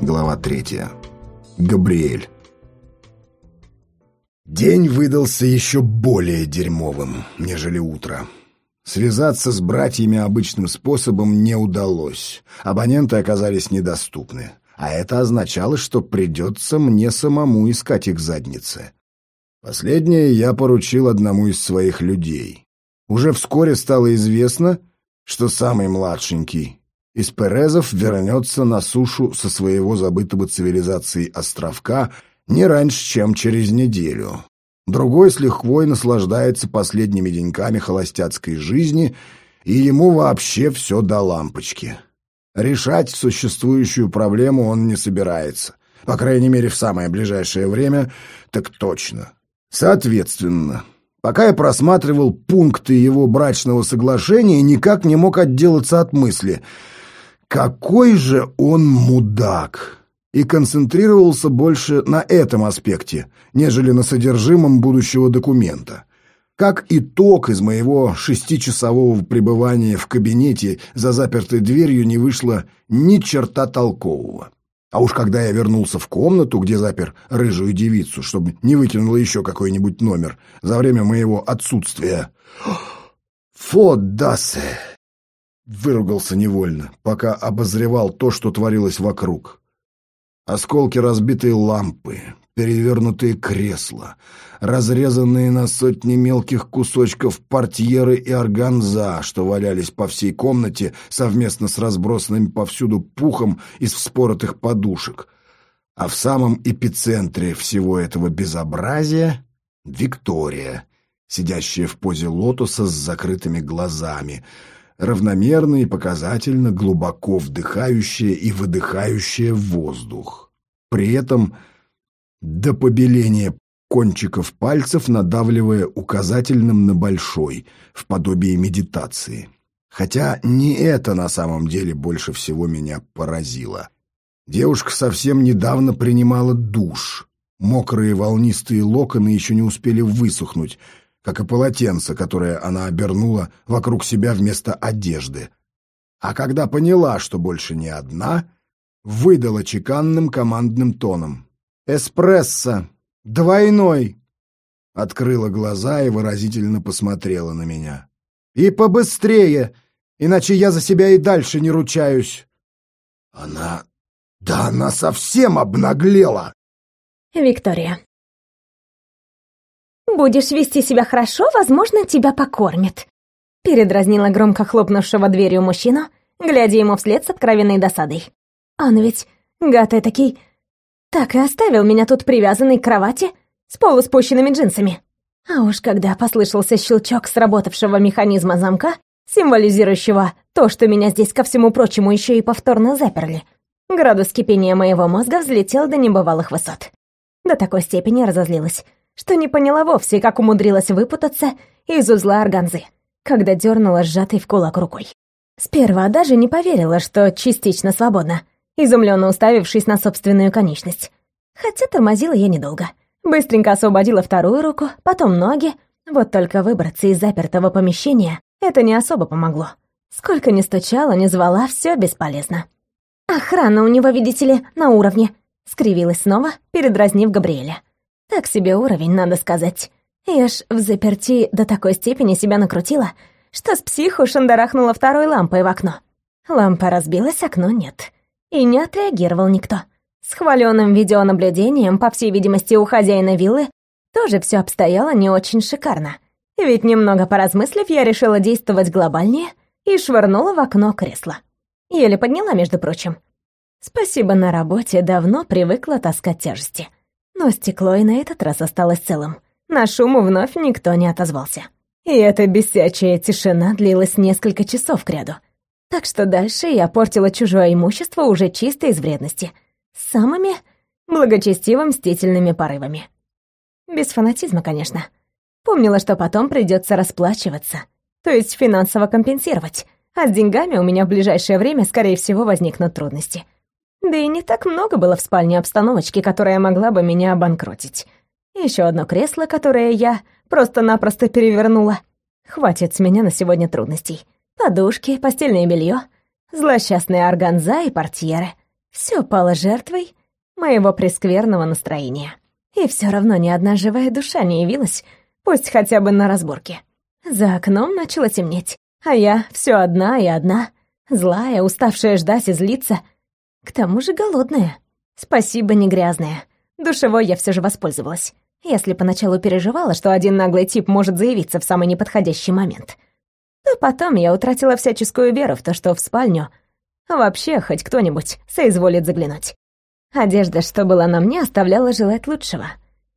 Глава третья. Габриэль. День выдался еще более дерьмовым, нежели утро. Связаться с братьями обычным способом не удалось. Абоненты оказались недоступны. А это означало, что придется мне самому искать их задницы. Последнее я поручил одному из своих людей. Уже вскоре стало известно, что самый младшенький из Перезов вернется на сушу со своего забытого цивилизацией островка не раньше, чем через неделю. Другой с лихвой наслаждается последними деньками холостяцкой жизни, и ему вообще все до лампочки. Решать существующую проблему он не собирается. По крайней мере, в самое ближайшее время, так точно. Соответственно, пока я просматривал пункты его брачного соглашения, никак не мог отделаться от мысли «Какой же он мудак!» и концентрировался больше на этом аспекте, нежели на содержимом будущего документа. Как итог из моего шестичасового пребывания в кабинете за запертой дверью не вышло ни черта толкового. А уж когда я вернулся в комнату, где запер рыжую девицу, чтобы не выкинула еще какой-нибудь номер за время моего отсутствия... «Фодасе!» — выругался невольно, пока обозревал то, что творилось вокруг. Осколки разбитой лампы, перевернутые кресла, разрезанные на сотни мелких кусочков портьеры и органза, что валялись по всей комнате совместно с разбросанным повсюду пухом из вспоротых подушек. А в самом эпицентре всего этого безобразия — Виктория, сидящая в позе лотоса с закрытыми глазами — равномерно и показательно глубоко вдыхающая и выдыхающая воздух. При этом до побеления кончиков пальцев надавливая указательным на большой, в подобии медитации. Хотя не это на самом деле больше всего меня поразило. Девушка совсем недавно принимала душ. Мокрые волнистые локоны еще не успели высохнуть, как и полотенце, которое она обернула вокруг себя вместо одежды. А когда поняла, что больше не одна, выдала чеканным командным тоном. «Эспрессо! Двойной!» Открыла глаза и выразительно посмотрела на меня. «И побыстрее, иначе я за себя и дальше не ручаюсь!» «Она... да она совсем обнаглела!» Виктория. «Будешь вести себя хорошо, возможно, тебя покормят», — передразнила громко хлопнувшего дверью мужчину, глядя ему вслед с откровенной досадой. «Он ведь, гад этакий, так и оставил меня тут привязанной к кровати с полуспущенными джинсами. А уж когда послышался щелчок сработавшего механизма замка, символизирующего то, что меня здесь, ко всему прочему, еще и повторно заперли, градус кипения моего мозга взлетел до небывалых высот. До такой степени разозлилась, что не поняла вовсе, как умудрилась выпутаться из узла органзы, когда дернула сжатой в кулак рукой. Сперва даже не поверила, что частично свободна, изумленно уставившись на собственную конечность. Хотя тормозила я недолго. Быстренько освободила вторую руку, потом ноги. Вот только выбраться из запертого помещения это не особо помогло. Сколько ни стучала, ни звала, все бесполезно. «Охрана у него, видите ли, на уровне», — скривилась снова, передразнив Габриэля. Так себе уровень, надо сказать. Я ж в заперти до такой степени себя накрутила, что с психу шандарахнула второй лампой в окно. Лампа разбилась, окно нет. И не отреагировал никто. С хваленным видеонаблюдением, по всей видимости, у хозяина виллы тоже все обстояло не очень шикарно. Ведь немного поразмыслив, я решила действовать глобальнее и швырнула в окно кресло. Еле подняла, между прочим. Спасибо на работе, давно привыкла таскать тяжести но стекло и на этот раз осталось целым. На шуму вновь никто не отозвался. И эта бесячая тишина длилась несколько часов кряду. Так что дальше я портила чужое имущество уже чисто из вредности. С самыми благочестиво мстительными порывами. Без фанатизма, конечно. Помнила, что потом придется расплачиваться, то есть финансово компенсировать, а с деньгами у меня в ближайшее время, скорее всего, возникнут трудности — да и не так много было в спальне обстановочки, которая могла бы меня обанкротить. Еще одно кресло, которое я просто-напросто перевернула. Хватит с меня на сегодня трудностей. Подушки, постельное белье, злосчастные органза и портьеры. Все пало жертвой моего прескверного настроения. И все равно ни одна живая душа не явилась, пусть хотя бы на разборке. За окном начало темнеть, а я все одна и одна, злая, уставшая ждать и злиться. К тому же голодная. Спасибо, не грязная. Душевой я все же воспользовалась. Если поначалу переживала, что один наглый тип может заявиться в самый неподходящий момент, то потом я утратила всяческую веру в то, что в спальню вообще хоть кто-нибудь соизволит заглянуть. Одежда, что была на мне, оставляла желать лучшего,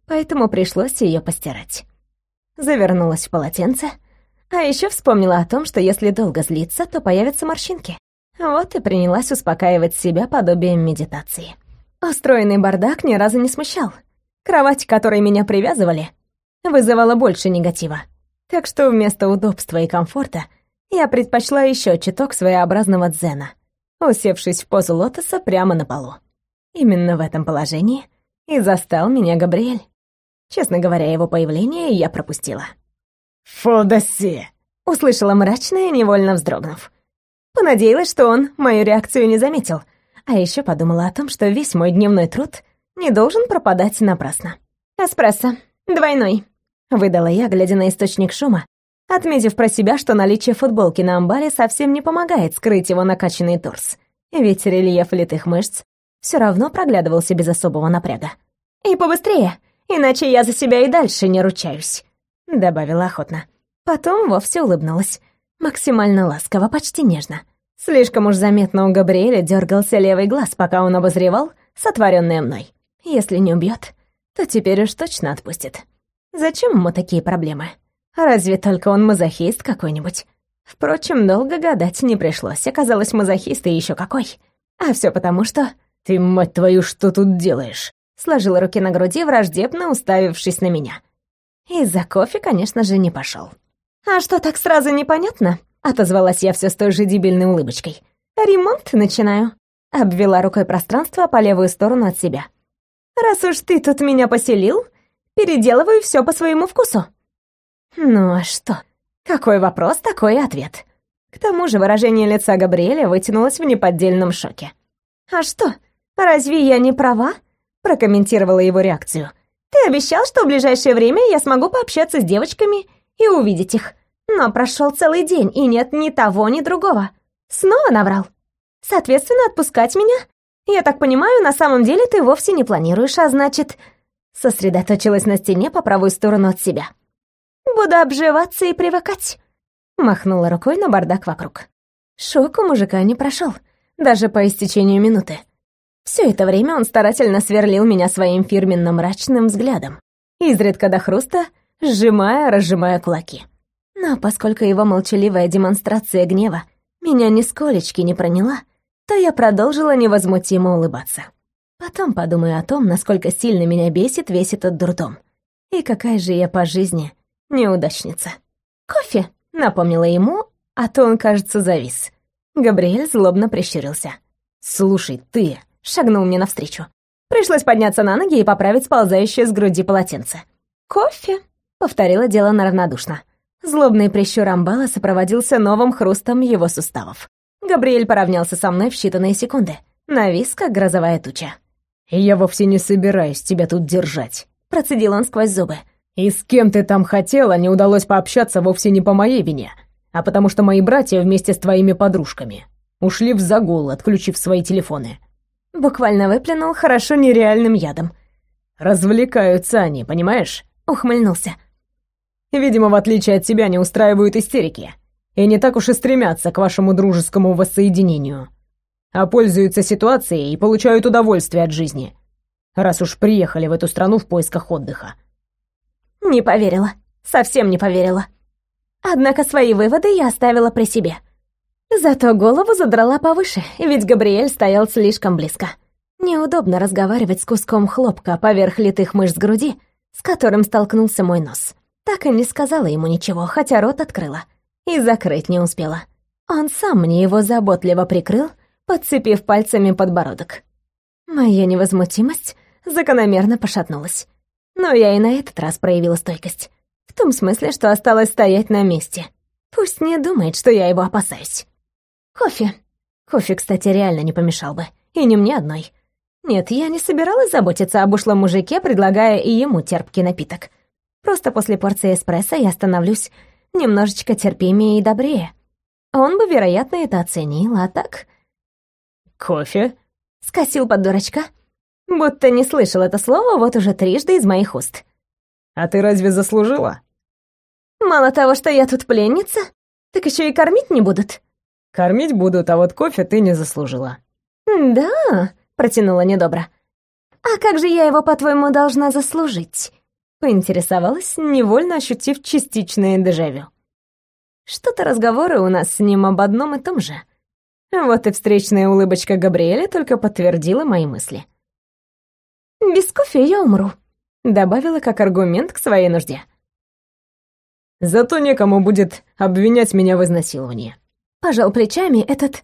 поэтому пришлось ее постирать. Завернулась в полотенце, а еще вспомнила о том, что если долго злиться, то появятся морщинки. Вот и принялась успокаивать себя подобием медитации. Устроенный бардак ни разу не смущал. Кровать, к которой меня привязывали, вызывала больше негатива. Так что вместо удобства и комфорта я предпочла еще чуток своеобразного дзена, усевшись в позу лотоса прямо на полу. Именно в этом положении и застал меня Габриэль. Честно говоря, его появление я пропустила. «Фодаси!» — услышала мрачная, невольно вздрогнув. Понадеялась, что он мою реакцию не заметил, а еще подумала о том, что весь мой дневной труд не должен пропадать напрасно. «Эспрессо. Двойной», — выдала я, глядя на источник шума, отметив про себя, что наличие футболки на амбаре совсем не помогает скрыть его накачанный торс, ведь рельеф литых мышц все равно проглядывался без особого напряга. «И побыстрее, иначе я за себя и дальше не ручаюсь», — добавила охотно. Потом вовсе улыбнулась. Максимально ласково, почти нежно. Слишком уж заметно у Габриэля дергался левый глаз, пока он обозревал сотворенное мной. Если не убьет, то теперь уж точно отпустит. Зачем ему такие проблемы? Разве только он мазохист какой-нибудь? Впрочем, долго гадать не пришлось. Оказалось, мазохист и еще какой. А все потому, что «Ты, мать твою, что тут делаешь?» Сложила руки на груди, враждебно уставившись на меня. И за кофе, конечно же, не пошел. «А что, так сразу непонятно?» — отозвалась я все с той же дебильной улыбочкой. «Ремонт начинаю», — обвела рукой пространство по левую сторону от себя. «Раз уж ты тут меня поселил, переделываю все по своему вкусу». Ну а что? Какой вопрос, такой ответ. К тому же выражение лица Габриэля вытянулось в неподдельном шоке. «А что, «Разве я не права?» — прокомментировала его реакцию. «Ты обещал, что в ближайшее время я смогу пообщаться с девочками и увидеть их. Но прошел целый день, и нет ни того, ни другого. Снова наврал. Соответственно, отпускать меня? Я так понимаю, на самом деле ты вовсе не планируешь, а значит...» Сосредоточилась на стене по правую сторону от себя. «Буду обживаться и привыкать», — махнула рукой на бардак вокруг. Шок у мужика не прошел, даже по истечению минуты. Все это время он старательно сверлил меня своим фирменным мрачным взглядом, изредка до хруста, сжимая, разжимая кулаки. Но поскольку его молчаливая демонстрация гнева меня нисколечки не проняла, то я продолжила невозмутимо улыбаться. Потом подумаю о том, насколько сильно меня бесит весь этот дурдом. И какая же я по жизни неудачница. «Кофе», — напомнила ему, а то он, кажется, завис. Габриэль злобно прищурился. «Слушай, ты, шагнул мне навстречу. Пришлось подняться на ноги и поправить сползающее с груди полотенце. «Кофе», — повторила дело равнодушно. Злобный прищур амбала сопроводился новым хрустом его суставов. Габриэль поравнялся со мной в считанные секунды. Навис, как грозовая туча. «Я вовсе не собираюсь тебя тут держать», — процедил он сквозь зубы. «И с кем ты там хотела, не удалось пообщаться вовсе не по моей вине, а потому что мои братья вместе с твоими подружками ушли в загул, отключив свои телефоны. Буквально выплюнул хорошо нереальным ядом. «Развлекаются они, понимаешь?» — ухмыльнулся. «Видимо, в отличие от тебя, не устраивают истерики. И не так уж и стремятся к вашему дружескому воссоединению. А пользуются ситуацией и получают удовольствие от жизни. Раз уж приехали в эту страну в поисках отдыха». Не поверила. Совсем не поверила. Однако свои выводы я оставила при себе — Зато голову задрала повыше, ведь Габриэль стоял слишком близко. Неудобно разговаривать с куском хлопка поверх литых мышц груди, с которым столкнулся мой нос. Так и не сказала ему ничего, хотя рот открыла. И закрыть не успела. Он сам мне его заботливо прикрыл, подцепив пальцами подбородок. Моя невозмутимость закономерно пошатнулась. Но я и на этот раз проявила стойкость. В том смысле, что осталось стоять на месте. Пусть не думает, что я его опасаюсь. Кофе. Кофе, кстати, реально не помешал бы. И не мне одной. Нет, я не собиралась заботиться об ушлом мужике, предлагая и ему терпкий напиток. Просто после порции эспрессо я становлюсь немножечко терпимее и добрее. Он бы, вероятно, это оценил, а так... «Кофе?» — скосил под дурачка. Будто не слышал это слово вот уже трижды из моих уст. «А ты разве заслужила?» «Мало того, что я тут пленница, так еще и кормить не будут». «Кормить будут, а вот кофе ты не заслужила». «Да», — протянула недобро. «А как же я его, по-твоему, должна заслужить?» Поинтересовалась, невольно ощутив частичное дежавю. Что-то разговоры у нас с ним об одном и том же. Вот и встречная улыбочка Габриэля только подтвердила мои мысли. «Без кофе я умру», — добавила как аргумент к своей нужде. «Зато некому будет обвинять меня в изнасиловании». Пожал плечами этот,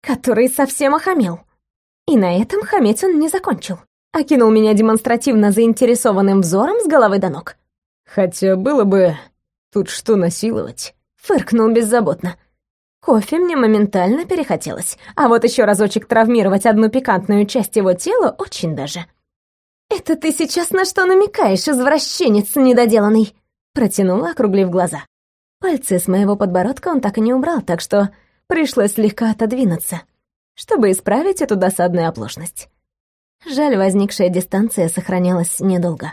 который совсем охамел. И на этом хаметь он не закончил. Окинул меня демонстративно заинтересованным взором с головы до ног. «Хотя было бы тут что насиловать». Фыркнул беззаботно. Кофе мне моментально перехотелось, а вот еще разочек травмировать одну пикантную часть его тела очень даже. «Это ты сейчас на что намекаешь, извращенец недоделанный?» Протянула, округлив глаза. Пальцы с моего подбородка он так и не убрал, так что пришлось слегка отодвинуться, чтобы исправить эту досадную оплошность. Жаль, возникшая дистанция сохранялась недолго.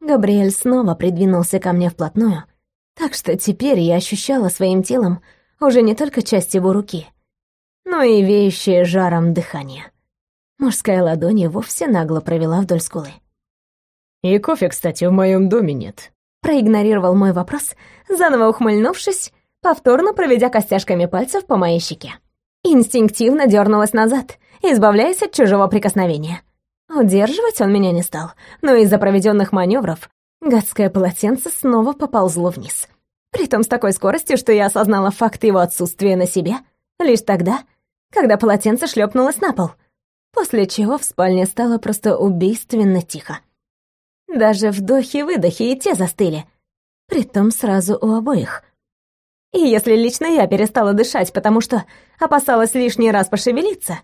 Габриэль снова придвинулся ко мне вплотную, так что теперь я ощущала своим телом уже не только часть его руки, но и веющее жаром дыхание. Мужская ладонь вовсе нагло провела вдоль скулы. «И кофе, кстати, в моем доме нет». Проигнорировал мой вопрос, заново ухмыльнувшись, повторно проведя костяшками пальцев по моей щеке. Инстинктивно дернулась назад, избавляясь от чужого прикосновения. Удерживать он меня не стал, но из-за проведенных маневров Гадское полотенце снова поползло вниз. Притом с такой скоростью, что я осознала факт его отсутствия на себе лишь тогда, когда полотенце шлепнулось на пол, после чего в спальне стало просто убийственно тихо. Даже вдохи-выдохи и те застыли, притом сразу у обоих. И если лично я перестала дышать, потому что опасалась лишний раз пошевелиться,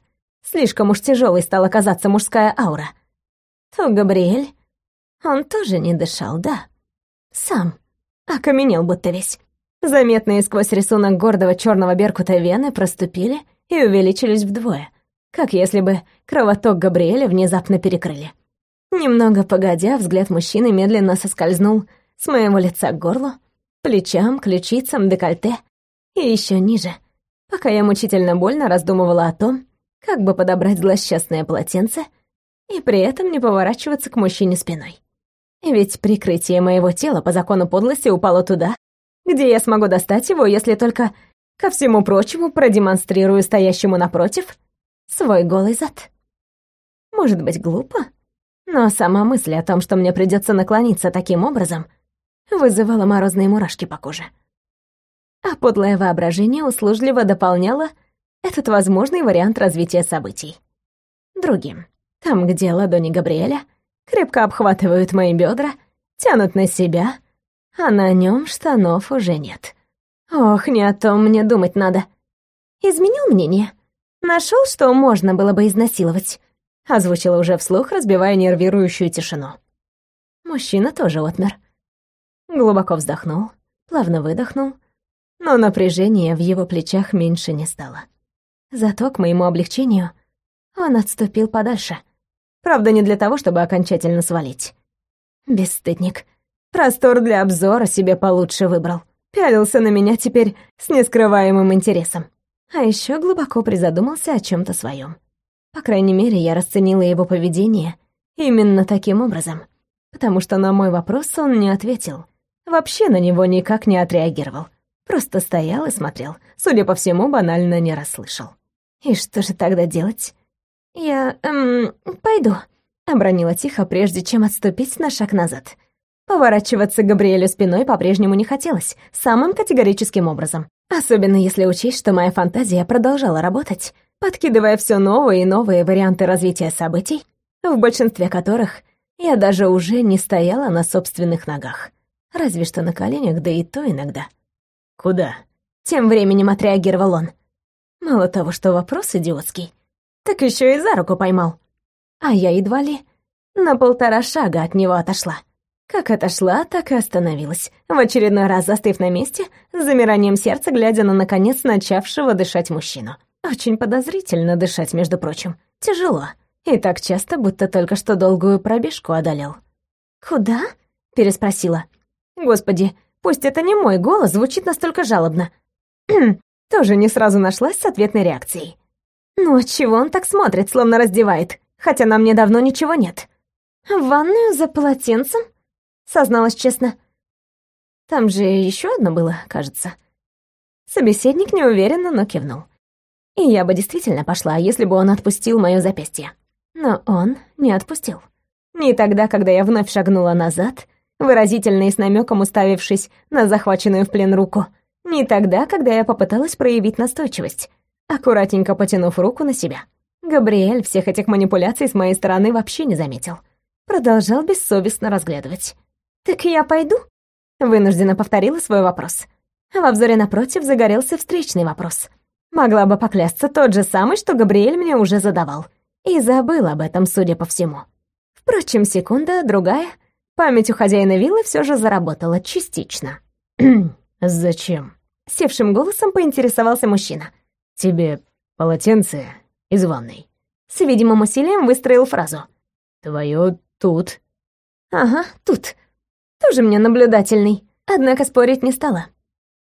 слишком уж тяжелой стала казаться мужская аура, то Габриэль он тоже не дышал, да. Сам. Окаменел будто весь. Заметные сквозь рисунок гордого черного беркута вены проступили и увеличились вдвое, как если бы кровоток Габриэля внезапно перекрыли. Немного погодя, взгляд мужчины медленно соскользнул с моего лица к горлу, плечам, ключицам, декольте и еще ниже, пока я мучительно больно раздумывала о том, как бы подобрать злосчастное полотенце и при этом не поворачиваться к мужчине спиной. Ведь прикрытие моего тела по закону подлости упало туда, где я смогу достать его, если только, ко всему прочему, продемонстрирую стоящему напротив свой голый зад. Может быть, глупо, но сама мысль о том, что мне придется наклониться таким образом, вызывала морозные мурашки по коже. А подлое воображение услужливо дополняло этот возможный вариант развития событий. Другим. Там, где ладони Габриэля — крепко обхватывают мои бедра, тянут на себя, а на нем штанов уже нет. Ох, не о том мне думать надо. Изменил мнение? Нашел, что можно было бы изнасиловать? Озвучила уже вслух, разбивая нервирующую тишину. Мужчина тоже отмер. Глубоко вздохнул, плавно выдохнул, но напряжение в его плечах меньше не стало. Зато, к моему облегчению, он отступил подальше — Правда, не для того, чтобы окончательно свалить. Бесстыдник. Простор для обзора себе получше выбрал. Пялился на меня теперь с нескрываемым интересом. А еще глубоко призадумался о чем то своем. По крайней мере, я расценила его поведение именно таким образом, потому что на мой вопрос он не ответил. Вообще на него никак не отреагировал. Просто стоял и смотрел. Судя по всему, банально не расслышал. И что же тогда делать? «Я, эм, пойду», — обронила тихо, прежде чем отступить на шаг назад. Поворачиваться Габриэлю спиной по-прежнему не хотелось, самым категорическим образом. Особенно если учесть, что моя фантазия продолжала работать, подкидывая все новые и новые варианты развития событий, в большинстве которых я даже уже не стояла на собственных ногах. Разве что на коленях, да и то иногда. «Куда?» Тем временем отреагировал он. Мало того, что вопрос идиотский, так еще и за руку поймал. А я едва ли на полтора шага от него отошла. Как отошла, так и остановилась, в очередной раз застыв на месте, с замиранием сердца, глядя на, наконец, начавшего дышать мужчину. Очень подозрительно дышать, между прочим. Тяжело. И так часто, будто только что долгую пробежку одолел. «Куда?» — переспросила. «Господи, пусть это не мой голос, звучит настолько жалобно». Тоже не сразу нашлась с ответной реакцией. «Ну, чего он так смотрит, словно раздевает, хотя на мне давно ничего нет?» «В ванную за полотенцем?» — созналась честно. «Там же еще одно было, кажется». Собеседник неуверенно, но кивнул. И я бы действительно пошла, если бы он отпустил моё запястье. Но он не отпустил. Не тогда, когда я вновь шагнула назад, выразительно и с намеком уставившись на захваченную в плен руку. Не тогда, когда я попыталась проявить настойчивость, аккуратненько потянув руку на себя. Габриэль всех этих манипуляций с моей стороны вообще не заметил. Продолжал бессовестно разглядывать. «Так я пойду?» Вынужденно повторила свой вопрос. Во взоре напротив загорелся встречный вопрос. Могла бы поклясться тот же самый, что Габриэль мне уже задавал и забыл об этом, судя по всему. Впрочем, секунда, другая, память у хозяина виллы все же заработала частично. «Зачем?» — севшим голосом поинтересовался мужчина. «Тебе полотенце из ванной». С видимым усилием выстроил фразу. «Твое тут». «Ага, тут. Тоже мне наблюдательный. Однако спорить не стала.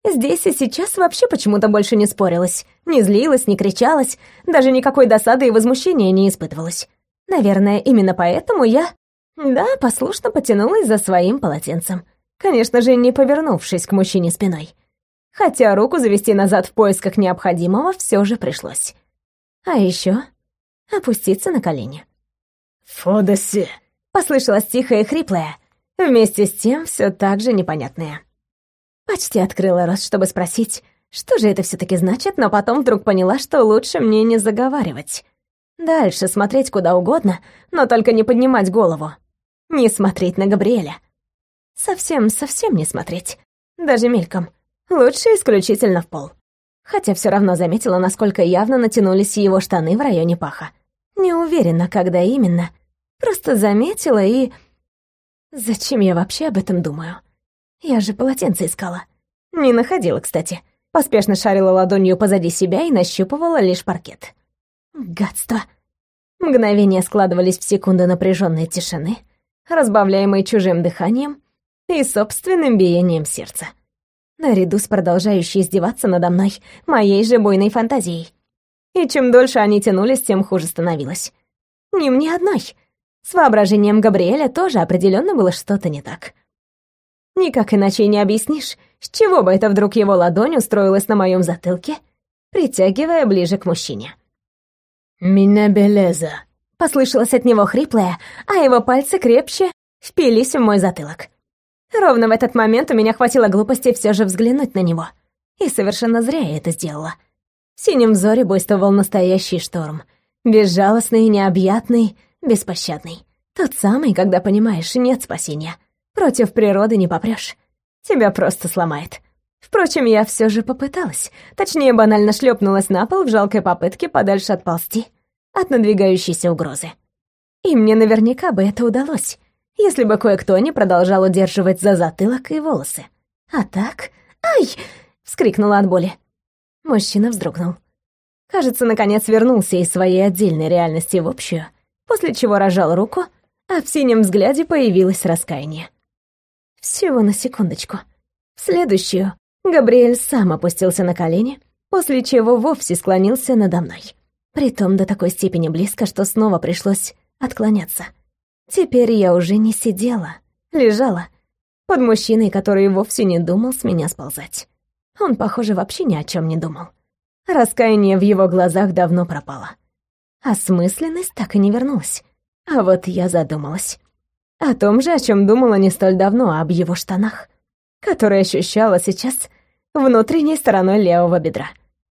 Здесь и сейчас вообще почему-то больше не спорилась, не злилась, не кричалась, даже никакой досады и возмущения не испытывалась. Наверное, именно поэтому я, да, послушно потянулась за своим полотенцем. Конечно же, не повернувшись к мужчине спиной. Хотя руку завести назад в поисках необходимого все же пришлось. А еще опуститься на колени. «Фодаси!» — послышалось тихое и хриплое, вместе с тем все так же непонятное. Почти открыла рот, чтобы спросить, что же это все таки значит, но потом вдруг поняла, что лучше мне не заговаривать. Дальше смотреть куда угодно, но только не поднимать голову. Не смотреть на Габриэля. Совсем-совсем не смотреть. Даже мельком. Лучше исключительно в пол. Хотя все равно заметила, насколько явно натянулись его штаны в районе паха. Не уверена, когда именно. Просто заметила и... Зачем я вообще об этом думаю? Я же полотенце искала. Не находила, кстати. Поспешно шарила ладонью позади себя и нащупывала лишь паркет. Гадство. Мгновения складывались в секунды напряженной тишины, разбавляемой чужим дыханием и собственным биением сердца. Наряду с продолжающей издеваться надо мной моей же буйной фантазией. И чем дольше они тянулись, тем хуже становилось. Не мне одной. С воображением Габриэля тоже определенно было что-то не так. Никак иначе не объяснишь, с чего бы это вдруг его ладонь устроилась на моем затылке, притягивая ближе к мужчине. «Меня белеза», — послышалось от него хриплое, а его пальцы крепче впились в мой затылок. Ровно в этот момент у меня хватило глупости все же взглянуть на него. И совершенно зря я это сделала. В синем взоре буйствовал настоящий шторм. Безжалостный, необъятный, беспощадный. Тот самый, когда понимаешь, нет спасения. Против природы не попрёшь. Тебя просто сломает. Впрочем, я все же попыталась. Точнее, банально шлепнулась на пол в жалкой попытке подальше отползти от надвигающейся угрозы. И мне наверняка бы это удалось, если бы кое-кто не продолжал удерживать за затылок и волосы. А так... «Ай!» — вскрикнула от боли. Мужчина вздрогнул. Кажется, наконец вернулся из своей отдельной реальности в общую, после чего рожал руку, а в синем взгляде появилось раскаяние. Всего на секундочку. В следующую Габриэль сам опустился на колени, после чего вовсе склонился надо мной. Притом до такой степени близко, что снова пришлось отклоняться. Теперь я уже не сидела, лежала под мужчиной, который вовсе не думал с меня сползать. Он, похоже, вообще ни о чем не думал. Раскаяние в его глазах давно пропало. Осмысленность так и не вернулась. А вот я задумалась. О том же, о чем думала не столь давно, об его штанах, которые ощущала сейчас внутренней стороной левого бедра.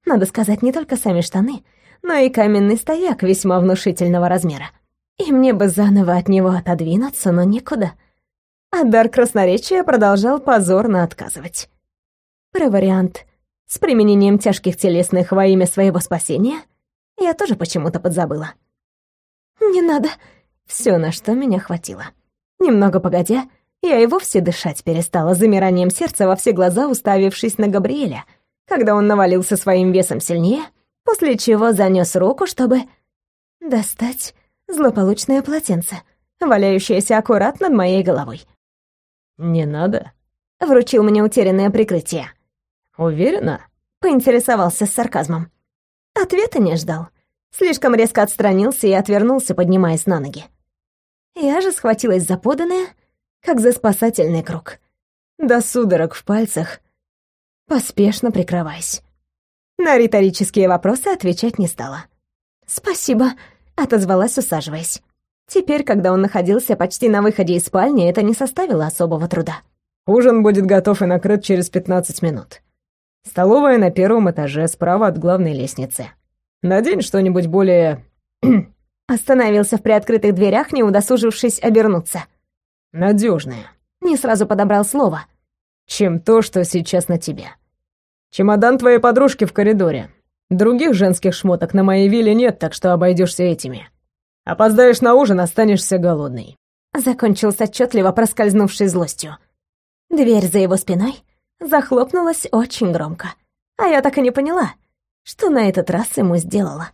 Надо сказать, не только сами штаны, но и каменный стояк весьма внушительного размера. И мне бы заново от него отодвинуться, но некуда. А дар красноречия продолжал позорно отказывать. Про вариант с применением тяжких телесных во имя своего спасения я тоже почему-то подзабыла. «Не надо», — все, на что меня хватило. Немного погодя, я и вовсе дышать перестала замиранием сердца во все глаза, уставившись на Габриэля, когда он навалился своим весом сильнее, после чего занес руку, чтобы достать злополучное полотенце, валяющееся аккурат над моей головой. «Не надо», — вручил мне утерянное прикрытие. «Уверена?» — поинтересовался с сарказмом. Ответа не ждал. Слишком резко отстранился и отвернулся, поднимаясь на ноги. Я же схватилась за поданное, как за спасательный круг. До судорог в пальцах, поспешно прикрываясь. На риторические вопросы отвечать не стала. «Спасибо», — отозвалась, усаживаясь. Теперь, когда он находился почти на выходе из спальни, это не составило особого труда. «Ужин будет готов и накрыт через пятнадцать минут. Столовая на первом этаже, справа от главной лестницы. Надень что-нибудь более Остановился в приоткрытых дверях, не удосужившись обернуться. Надежное. Не сразу подобрал слово. Чем то, что сейчас на тебе. Чемодан твоей подружки в коридоре. Других женских шмоток на моей вилле нет, так что обойдешься этими. Опоздаешь на ужин, останешься голодный. Закончил с отчетливо проскользнувшей злостью. Дверь за его спиной захлопнулась очень громко. А я так и не поняла, что на этот раз ему сделала.